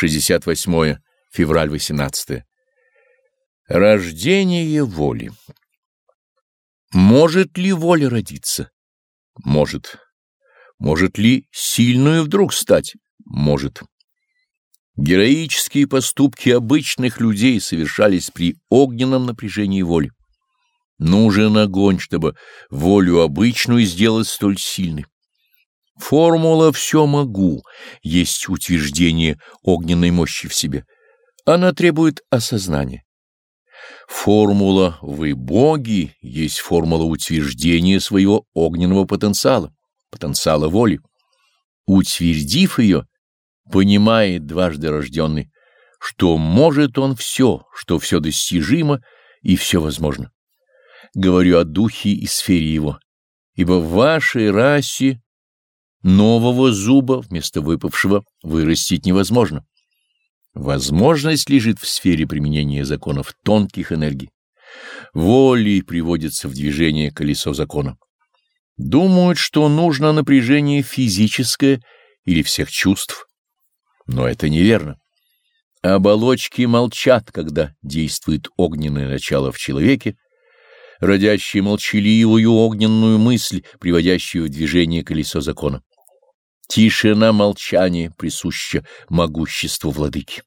68 февраль 18 Рождение воли. Может ли воля родиться? Может. Может ли сильную вдруг стать? Может. Героические поступки обычных людей совершались при огненном напряжении воли. Нужен огонь, чтобы волю обычную сделать столь сильной. Формула «все могу» есть утверждение огненной мощи в себе. Она требует осознания. Формула «вы боги» есть формула утверждения своего огненного потенциала, потенциала воли. Утвердив ее, понимает дважды рожденный, что может он все, что все достижимо и все возможно. Говорю о духе и сфере его, ибо в вашей расе Нового зуба вместо выпавшего вырастить невозможно. Возможность лежит в сфере применения законов тонких энергий. Волей приводится в движение колесо закона. Думают, что нужно напряжение физическое или всех чувств. Но это неверно. Оболочки молчат, когда действует огненное начало в человеке, родящее молчаливую огненную мысль, приводящую в движение колесо закона. Тишина молчания присуща могуществу владыки.